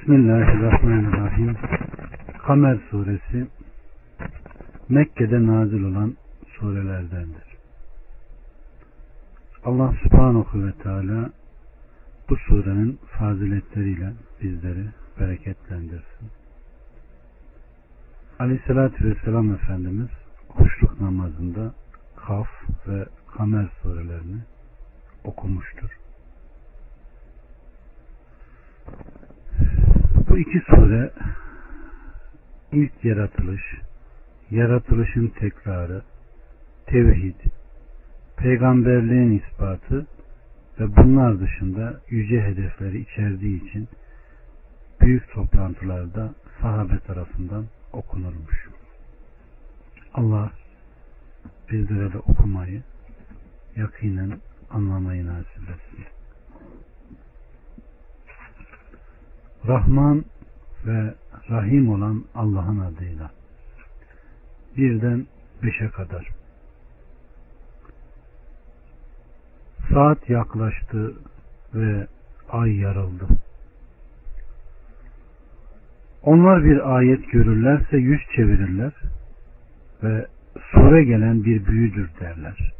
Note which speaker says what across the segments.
Speaker 1: Bismillahirrahmanirrahim. Kamer suresi Mekke'de nazil olan surelerdendir. Allah subhanahu ve teala bu surenin faziletleriyle bizleri bereketlendirsin. Aleyhissalatü vesselam Efendimiz kuşluk namazında Kaf ve Kamer surelerini okumuştur. Bu iki sure ilk yaratılış, yaratılışın tekrarı, tevhid, peygamberliğin ispatı ve bunlar dışında yüce hedefleri içerdiği için büyük toplantılarda sahabe tarafından okunurmuş. Allah bizlere de okumayı, yakinen anlamayı nasip etsin. Rahman ve Rahim olan Allah'ın adıyla. Birden beşe kadar. Saat yaklaştı ve ay yarıldı. Onlar bir ayet görürlerse yüz çevirirler ve sure gelen bir büyüdür derler.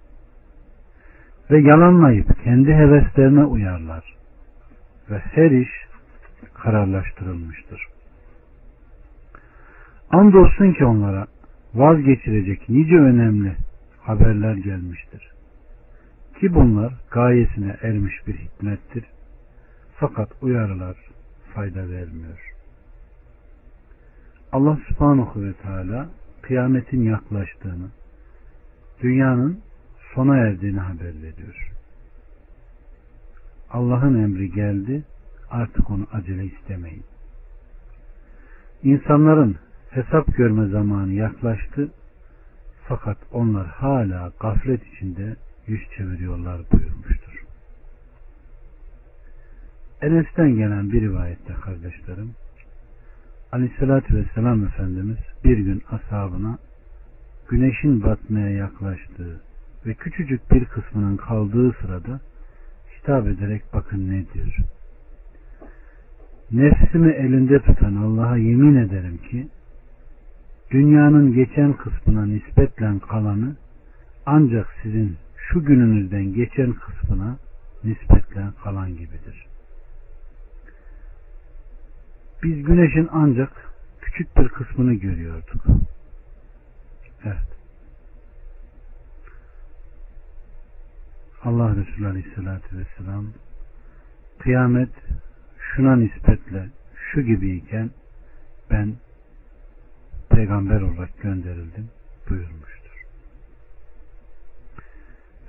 Speaker 1: Ve yalanlayıp kendi heveslerine uyarlar. Ve her iş kararlaştırılmıştır. Andolsun ki onlara vazgeçirecek nice önemli haberler gelmiştir. Ki bunlar gayesine ermiş bir hikmettir. Fakat uyarılar fayda vermiyor. Allah subhanahu ve teala kıyametin yaklaştığını, dünyanın sona erdiğini haber veriyor. Allah'ın emri geldi, artık onu acele istemeyin. İnsanların hesap görme zamanı yaklaştı, fakat onlar hala gaflet içinde yüz çeviriyorlar buyurmuştur. Enes'ten gelen bir rivayette kardeşlerim, Aleyhisselatü Vesselam Efendimiz bir gün ashabına güneşin batmaya yaklaştığı ve küçücük bir kısmının kaldığı sırada hitap ederek bakın ne diyor. Nefsimi elinde tutan Allah'a yemin ederim ki dünyanın geçen kısmına nispetle kalanı ancak sizin şu gününüzden geçen kısmına nispetle kalan gibidir. Biz güneşin ancak küçük bir kısmını görüyorduk. Evet. Allah Resulü Aleyhisselatü Vesselam kıyamet şuna nispetle şu gibiyken ben peygamber olarak gönderildim buyurmuştur.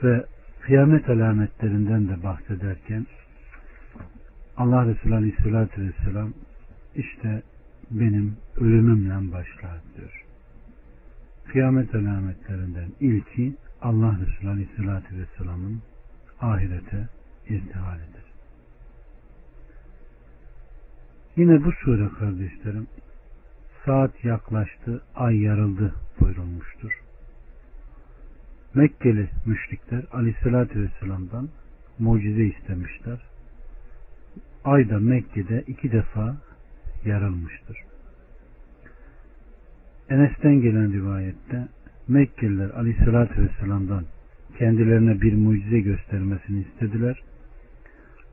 Speaker 1: Ve kıyamet alametlerinden de bahsederken Allah Resulü Aleyhisselatü Vesselam işte benim ölümümle başlar diyor. Kıyamet alametlerinden ilki Allah Resulü Aleyhisselatü Vesselam'ın ahirete irtihalidir. Yine bu sure kardeşlerim saat yaklaştı, ay yarıldı buyurulmuştur. Mekkeli müşrikler Aleyhisselatü Vesselam'dan mucize istemişler. Ay da Mekke'de iki defa yarılmıştır. Enes'ten gelen rivayette Mekkeliler Aleyhisselatü Vesselam'dan kendilerine bir mucize göstermesini istediler.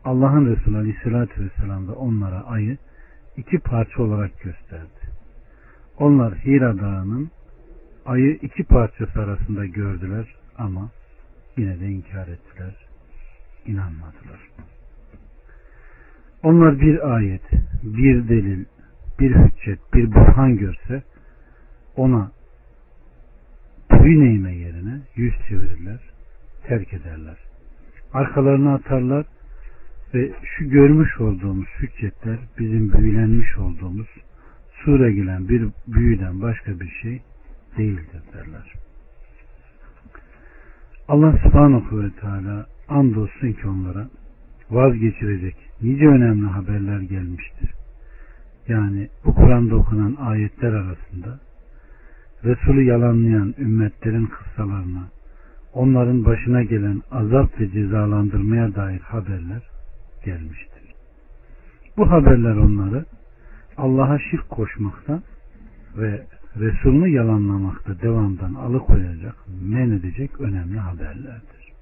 Speaker 1: Allah'ın Resulü Aleyhisselatü Vesselam da onlara ayı iki parça olarak gösterdi. Onlar Hira Dağı'nın ayı iki parçası arasında gördüler ama yine de inkar ettiler, inanmadılar. Onlar bir ayet, bir delil, bir hüccet, bir burhan görse ona boyun eğme yerine yüz çevirirler, terk ederler. Arkalarını atarlar ve şu görmüş olduğumuz hüccetler bizim büyülenmiş olduğumuz sure gelen bir büyüden başka bir şey değildir derler. Allah subhanahu ve teala andolsun ki onlara vazgeçirecek nice önemli haberler gelmiştir. Yani bu Kur'an'da okunan ayetler arasında Resulü yalanlayan ümmetlerin kıssalarına, onların başına gelen azap ve cezalandırmaya dair haberler gelmiştir. Bu haberler onları Allah'a şirk koşmaktan ve Resulünü yalanlamakta devamdan alıkoyacak, men edecek önemli haberlerdir.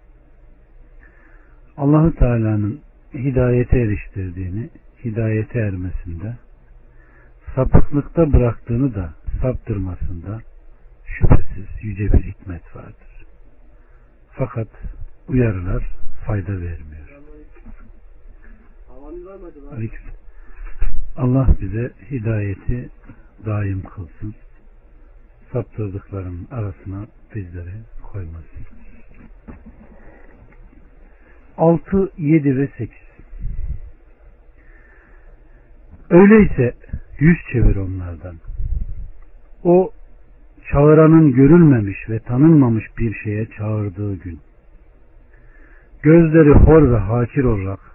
Speaker 1: Allahu Teala'nın hidayete eriştirdiğini, hidayete ermesinde, sapıklıkta bıraktığını da saptırmasında şüphesiz yüce bir hikmet vardır. Fakat uyarılar fayda vermiyor. Allah bize hidayeti daim kılsın. Saptırdıklarının arasına bizleri koymasın. 6, 7 ve 8 Öyleyse yüz çevir onlardan. O çağıranın görülmemiş ve tanınmamış bir şeye çağırdığı gün. Gözleri hor ve hakir olarak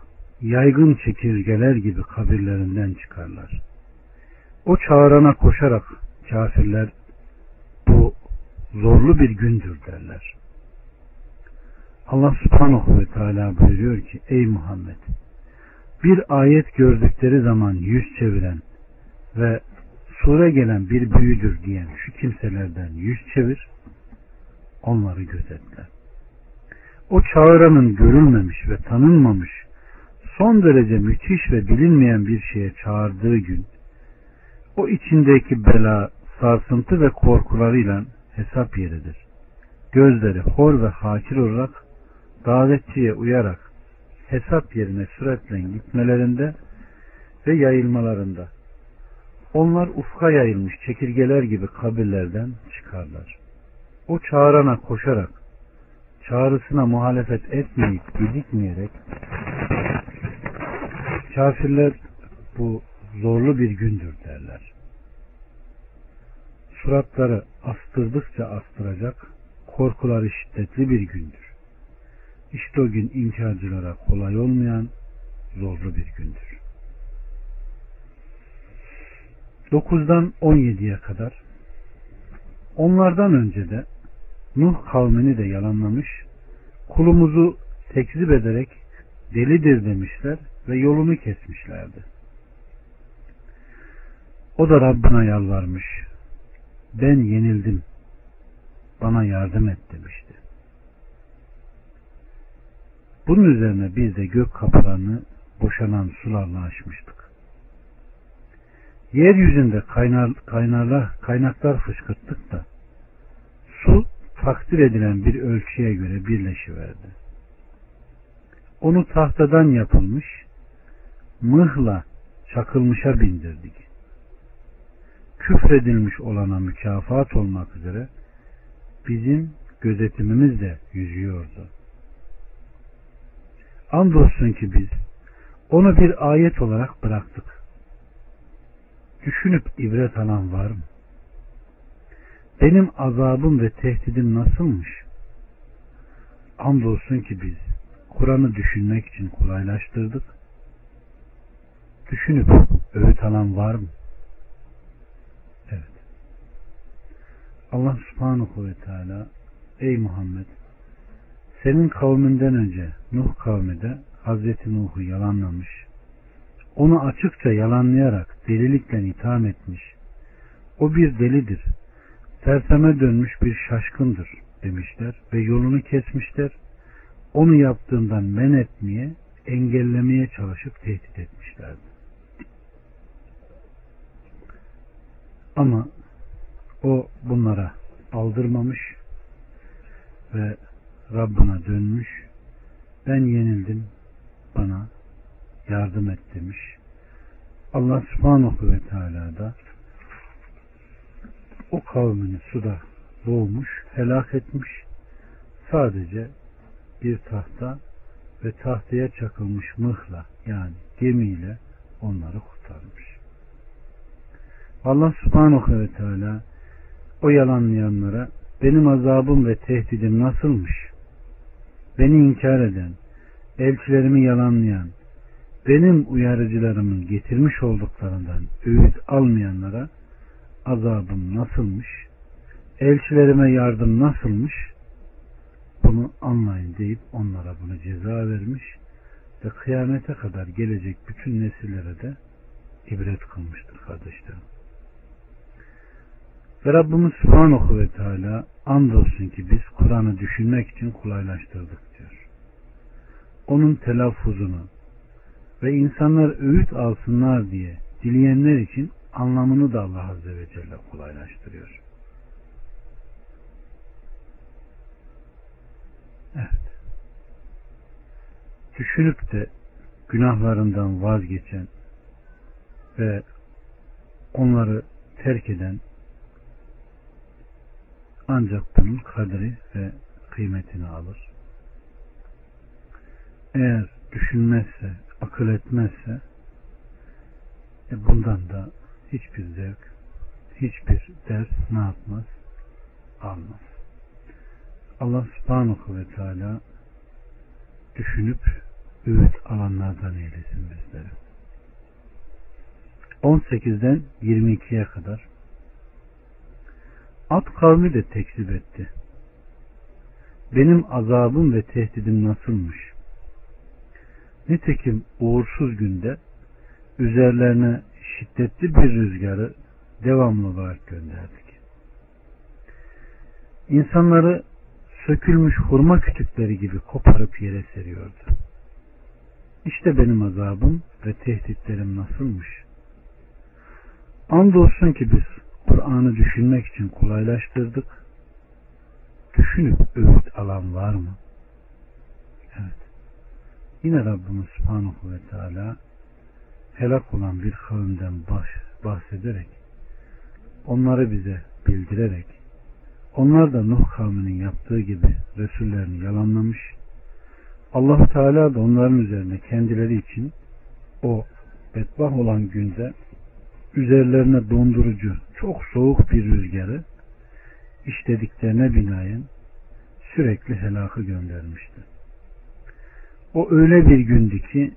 Speaker 1: yaygın çekirgeler gibi kabirlerinden çıkarlar. O çağırana koşarak kafirler bu zorlu bir gündür derler. Allah subhanahu ve teala buyuruyor ki ey Muhammed bir ayet gördükleri zaman yüz çeviren ve sure gelen bir büyüdür diyen şu kimselerden yüz çevir onları gözetle. O çağıranın görülmemiş ve tanınmamış son derece müthiş ve bilinmeyen bir şeye çağırdığı gün o içindeki bela, sarsıntı ve korkularıyla hesap yeridir. Gözleri hor ve hakir olarak davetçiye uyarak hesap yerine süratle gitmelerinde ve yayılmalarında. Onlar ufka yayılmış çekirgeler gibi kabirlerden çıkarlar. O çağırana koşarak, çağrısına muhalefet etmeyip gecikmeyerek kafirler bu zorlu bir gündür derler. Suratları astırdıkça astıracak, korkuları şiddetli bir gündür. İşte o gün inkarcılara kolay olmayan zorlu bir gündür. 9'dan 17'ye kadar onlardan önce de Nuh kavmini de yalanlamış, kulumuzu tekzip ederek delidir demişler ve yolunu kesmişlerdi. O da Rabbına yalvarmış. Ben yenildim. Bana yardım et demişti. Bunun üzerine biz de gök kapılarını boşanan sularla açmıştık. Yeryüzünde kaynar, kaynarlar, kaynaklar fışkırttık da su takdir edilen bir ölçüye göre birleşiverdi. Onu tahtadan yapılmış, mıhla çakılmışa bindirdik küfredilmiş olana mükafat olmak üzere bizim gözetimimizle yüzüyordu. Andolsun ki biz onu bir ayet olarak bıraktık. Düşünüp ibret alan var mı? Benim azabım ve tehdidim nasılmış? Andolsun ki biz Kur'an'ı düşünmek için kolaylaştırdık. Düşünüp öğüt alan var mı? Allah subhanahu ve teala ey Muhammed senin kavminden önce Nuh kavmi de Hazreti Nuh'u yalanlamış onu açıkça yalanlayarak delilikle itham etmiş o bir delidir terseme dönmüş bir şaşkındır demişler ve yolunu kesmişler onu yaptığından men etmeye engellemeye çalışıp tehdit etmişlerdi. Ama o bunlara aldırmamış ve Rabbına dönmüş. Ben yenildim. Bana yardım et demiş. Allah subhanahu ve teala da o kavmini suda boğmuş, helak etmiş. Sadece bir tahta ve tahtaya çakılmış mıhla yani gemiyle onları kurtarmış. Allah subhanahu ve teala o yalanlayanlara benim azabım ve tehdidim nasılmış? Beni inkar eden, elçilerimi yalanlayan, benim uyarıcılarımın getirmiş olduklarından öğüt almayanlara azabım nasılmış? Elçilerime yardım nasılmış? Bunu anlayın deyip onlara bunu ceza vermiş ve kıyamete kadar gelecek bütün nesillere de ibret kılmıştır kardeşlerim. Ve Rabbimiz Subhanahu ve Teala andolsun ki biz Kur'an'ı düşünmek için kolaylaştırdık diyor. Onun telaffuzunu ve insanlar öğüt alsınlar diye dileyenler için anlamını da Allah Azze ve Celle kolaylaştırıyor. Evet. Düşünüp de günahlarından vazgeçen ve onları terk eden ancak bunun kadri ve kıymetini alır. Eğer düşünmezse, akıl etmezse e bundan da hiçbir zevk, hiçbir ders ne yapmaz? Almaz. Allah subhanahu ve teala düşünüp öğüt alanlardan eylesin bizleri. 18'den 22'ye kadar At kavmi de tekzip etti. Benim azabım ve tehdidim nasılmış? Nitekim uğursuz günde üzerlerine şiddetli bir rüzgarı devamlı olarak gönderdik. İnsanları sökülmüş hurma kütükleri gibi koparıp yere seriyordu. İşte benim azabım ve tehditlerim nasılmış? Andolsun ki biz Kur'an'ı düşünmek için kolaylaştırdık. Düşünüp öğüt alan var mı? Evet. Yine Rabbimiz Subhanahu ve Teala helak olan bir kavimden bahsederek onları bize bildirerek onlar da Nuh kavminin yaptığı gibi Resullerini yalanlamış allah Teala da onların üzerine kendileri için o bedbah olan günde üzerlerine dondurucu, çok soğuk bir rüzgarı işlediklerine binaen sürekli helakı göndermişti. O öyle bir gündü ki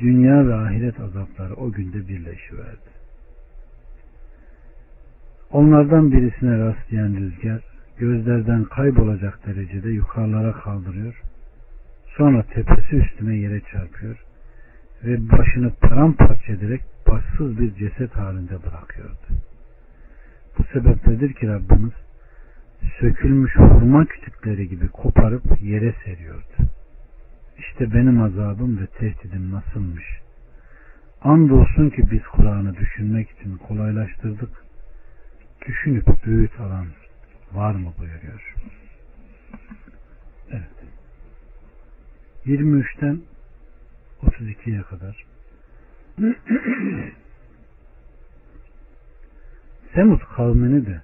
Speaker 1: dünya ve ahiret azapları o günde birleşiverdi. Onlardan birisine rastlayan rüzgar gözlerden kaybolacak derecede yukarılara kaldırıyor. Sonra tepesi üstüne yere çarpıyor ve başını paramparça ederek başsız bir ceset halinde bırakıyordu. Bu sebepledir ki Rabbimiz sökülmüş hurma kütükleri gibi koparıp yere seriyordu. İşte benim azabım ve tehdidim nasılmış. Andolsun ki biz Kur'an'ı düşünmek için kolaylaştırdık. Düşünüp öğüt alan var mı buyuruyor. Evet. 23'ten 32'ye kadar Semud kavmini de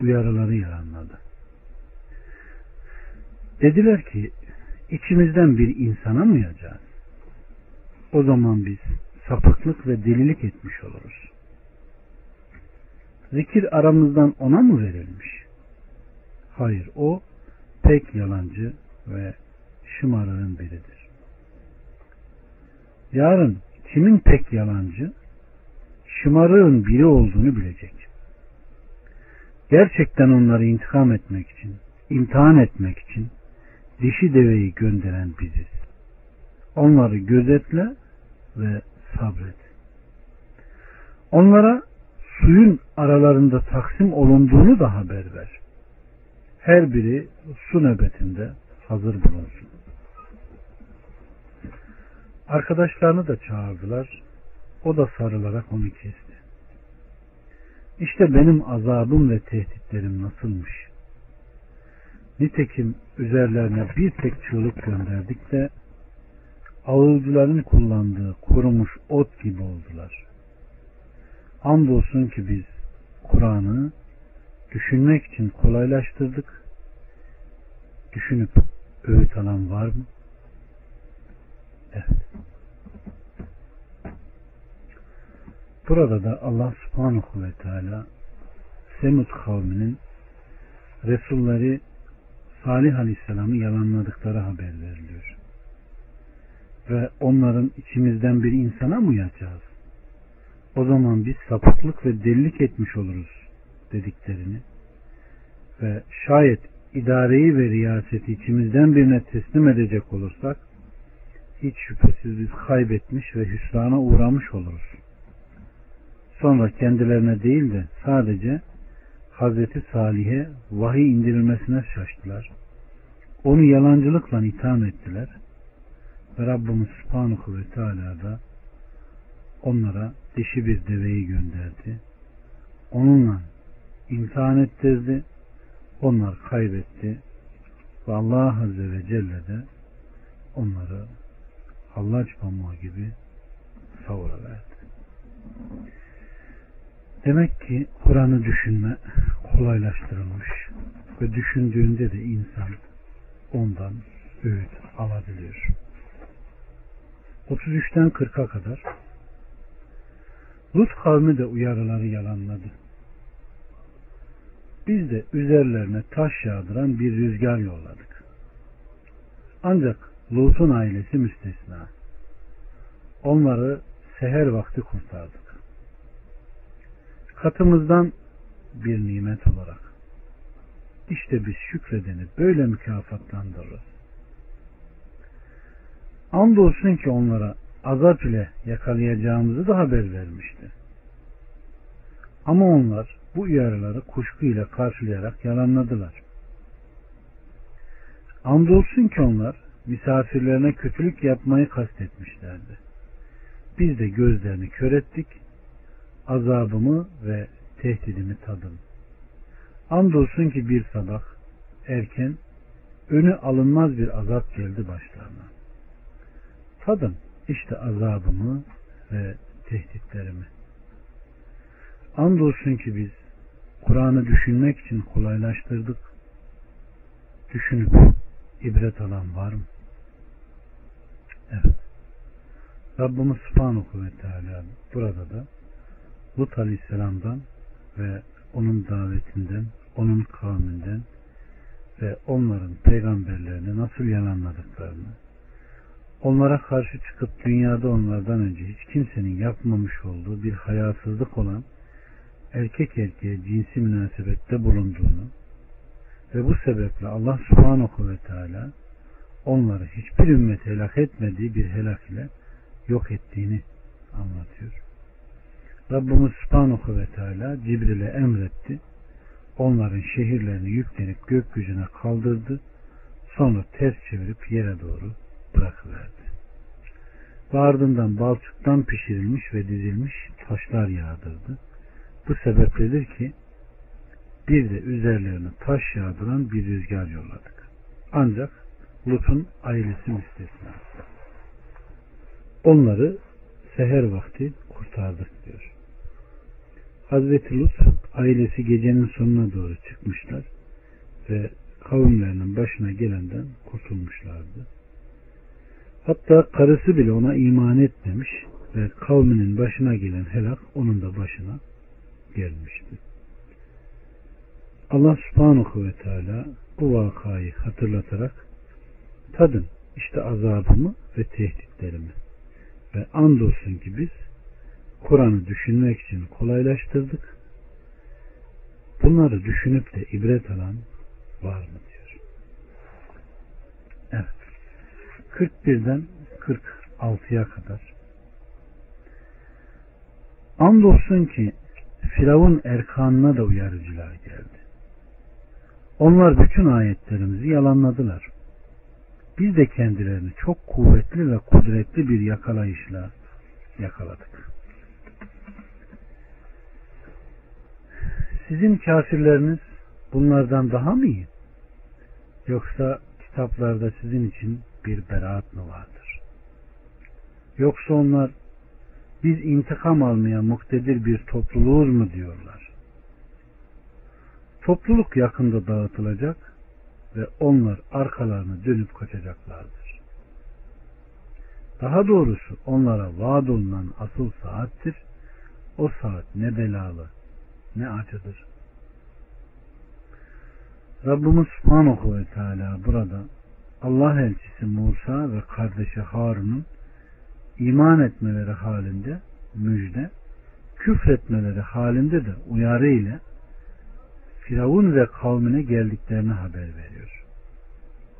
Speaker 1: uyarıları yaranladı. Dediler ki içimizden bir insana mı yiyeceğiz? O zaman biz sapıklık ve delilik etmiş oluruz. Zikir aramızdan ona mı verilmiş? Hayır o pek yalancı ve şımarığın biridir. Yarın kimin pek yalancı, şımarığın biri olduğunu bilecek. Gerçekten onları intikam etmek için, imtihan etmek için dişi deveyi gönderen biziz. Onları gözetle ve sabret. Onlara suyun aralarında taksim olunduğunu da haber ver. Her biri su nöbetinde hazır bulunsun. Arkadaşlarını da çağırdılar. O da sarılarak onu kesti. İşte benim azabım ve tehditlerim nasılmış. Nitekim üzerlerine bir tek çığlık gönderdik de ağılcıların kullandığı kurumuş ot gibi oldular. Andolsun ki biz Kur'an'ı düşünmek için kolaylaştırdık. Düşünüp öğüt alan var mı? Evet. Burada da Allah subhanahu ve teala Semud kavminin Resulleri Salih Aleyhisselam'ı yalanladıkları haber veriliyor. Ve onların içimizden bir insana mı uyacağız? O zaman biz sapıklık ve delilik etmiş oluruz dediklerini ve şayet idareyi ve riyaseti içimizden birine teslim edecek olursak hiç şüphesiz biz kaybetmiş ve hüsrana uğramış oluruz. Sonra kendilerine değil de sadece Hazreti Salih'e vahiy indirilmesine şaştılar. Onu yalancılıkla itham ettiler. Ve Rabbimiz Subhanahu ve Teala da onlara dişi bir deveyi gönderdi. Onunla imtihan ettirdi. Onlar kaybetti. Ve Allah Azze ve Celle de onları hallaç pamuğu gibi savuraverdi. Demek ki Kur'an'ı düşünme kolaylaştırılmış ve düşündüğünde de insan ondan öğüt alabiliyor. 33'ten 40'a kadar Lut kavmi de uyarıları yalanladı. Biz de üzerlerine taş yağdıran bir rüzgar yolladık. Ancak Lut'un ailesi müstesna. Onları seher vakti kurtardık. Katımızdan bir nimet olarak. İşte biz şükredeni böyle mükafatlandırırız. Andolsun ki onlara azap ile yakalayacağımızı da haber vermişti. Ama onlar bu uyarıları kuşkuyla karşılayarak yalanladılar. Andolsun ki onlar misafirlerine kötülük yapmayı kastetmişlerdi. Biz de gözlerini kör ettik, azabımı ve tehdidimi tadın. Andolsun ki bir sabah erken önü alınmaz bir azap geldi başlarına. Tadın işte azabımı ve tehditlerimi. Andolsun ki biz Kur'an'ı düşünmek için kolaylaştırdık. Düşünüp ibret alan var mı? Evet. Rabbimiz Subhanahu ve Teala burada da Lut Aleyhisselam'dan ve onun davetinden, onun kavminden ve onların peygamberlerini nasıl yalanladıklarını, onlara karşı çıkıp dünyada onlardan önce hiç kimsenin yapmamış olduğu bir hayasızlık olan erkek erkeğe cinsi münasebette bulunduğunu ve bu sebeple Allah subhanahu ve teala onları hiçbir ümmet helak etmediği bir helak ile yok ettiğini anlatıyor. Rabbimiz subhanahu ve teala Cibril'e emretti. Onların şehirlerini yüklenip gökyüzüne kaldırdı. Sonra ters çevirip yere doğru bırakıverdi. Ve ardından balçıktan pişirilmiş ve dizilmiş taşlar yağdırdı. Bu sebepledir ki bir de üzerlerine taş yağdıran bir rüzgar yolladık. Ancak Lut'un ailesi müstesna. Onları seher vakti kurtardık diyor. Hazreti Lut ailesi gecenin sonuna doğru çıkmışlar ve kavimlerinin başına gelenden kurtulmuşlardı. Hatta karısı bile ona iman etmemiş ve kavminin başına gelen helak onun da başına gelmişti. Allah subhanahu ve teala bu vakayı hatırlatarak tadın işte azabımı ve tehditlerimi ve andolsun ki biz Kur'an'ı düşünmek için kolaylaştırdık. Bunları düşünüp de ibret alan var mı diyor. Evet. 41'den 46'ya kadar. Andolsun ki Firavun erkanına da uyarıcılar geldi. Onlar bütün ayetlerimizi yalanladılar. Biz de kendilerini çok kuvvetli ve kudretli bir yakalayışla yakaladık. Sizin kafirleriniz bunlardan daha mı iyi? Yoksa kitaplarda sizin için bir beraat mı vardır? Yoksa onlar biz intikam almaya muktedir bir topluluğuz mu diyorlar. Topluluk yakında dağıtılacak ve onlar arkalarını dönüp kaçacaklardır. Daha doğrusu onlara vaad olunan asıl saattir. O saat ne belalı ne acıdır. Rabbimiz Subhanahu ve Teala burada Allah elçisi Musa ve kardeşi Harun'un iman etmeleri halinde müjde, küfretmeleri halinde de uyarı ile Firavun ve kavmine geldiklerini haber veriyor.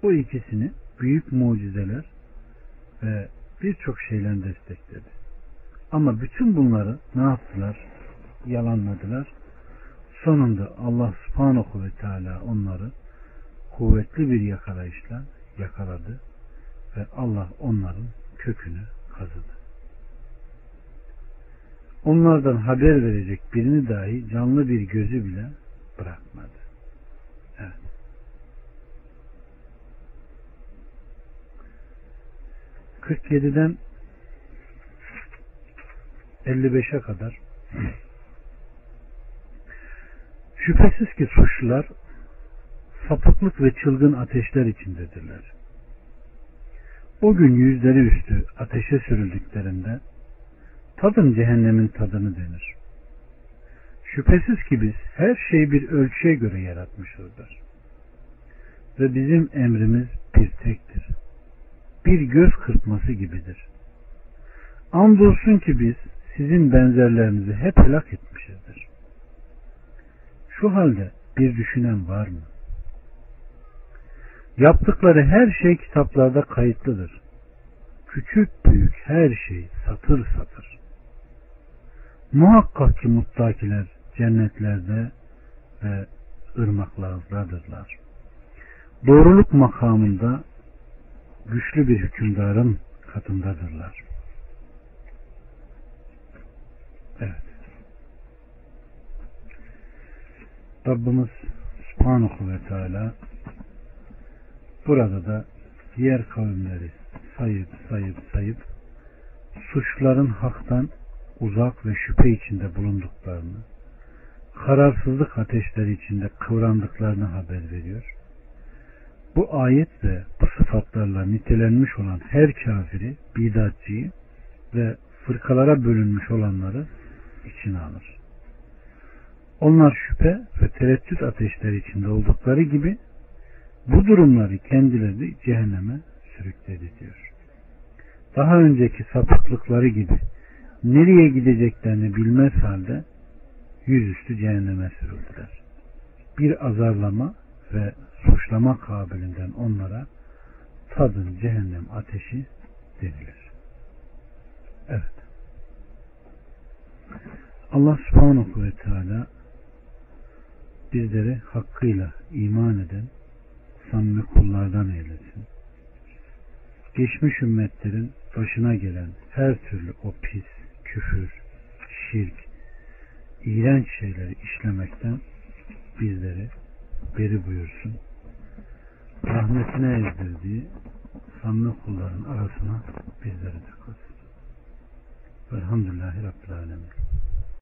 Speaker 1: Bu ikisini büyük mucizeler ve birçok şeyle destekledi. Ama bütün bunları ne yaptılar? Yalanladılar. Sonunda Allah subhanahu ve teala onları kuvvetli bir yakalayışla yakaladı ve Allah onların kökünü kazıdı. Onlardan haber verecek birini dahi canlı bir gözü bile bırakmadı. Evet. ...47'den 55'e kadar şüphesiz ki suçlular sapıklık ve çılgın ateşler içindedirler. O gün yüzleri üstü ateşe sürüldüklerinde tadın cehennemin tadını denir. Şüphesiz ki biz her şeyi bir ölçüye göre yaratmışızdır. Ve bizim emrimiz bir tektir. Bir göz kırpması gibidir. Andolsun ki biz sizin benzerlerinizi hep helak etmişizdir. Şu halde bir düşünen var mı? Yaptıkları her şey kitaplarda kayıtlıdır. Küçük büyük her şey satır satır. Muhakkak ki muttakiler cennetlerde ve ırmaklardadırlar. Doğruluk makamında güçlü bir hükümdarın katındadırlar. Evet. Rabbimiz Subhanahu ve Teala burada da diğer kavimleri sayıp sayıp sayıp suçların haktan uzak ve şüphe içinde bulunduklarını, kararsızlık ateşleri içinde kıvrandıklarını haber veriyor. Bu ayet ve bu sıfatlarla nitelenmiş olan her kafiri, bidatçıyı ve fırkalara bölünmüş olanları içine alır. Onlar şüphe ve tereddüt ateşleri içinde oldukları gibi bu durumları kendileri cehenneme sürükledi diyor. Daha önceki sapıklıkları gibi nereye gideceklerini bilmez halde yüzüstü cehenneme sürüldüler. Bir azarlama ve suçlama kabilinden onlara tadın cehennem ateşi denilir. Evet. Allah subhanahu ve teala bizleri hakkıyla iman eden samimi kullardan eylesin. Geçmiş ümmetlerin başına gelen her türlü o pis, küfür, şirk, iğrenç şeyleri işlemekten bizleri beri buyursun. Rahmetine ezdirdiği samimi kulların arasına bizleri de kılsın. Velhamdülillahi Rabbil Alemin.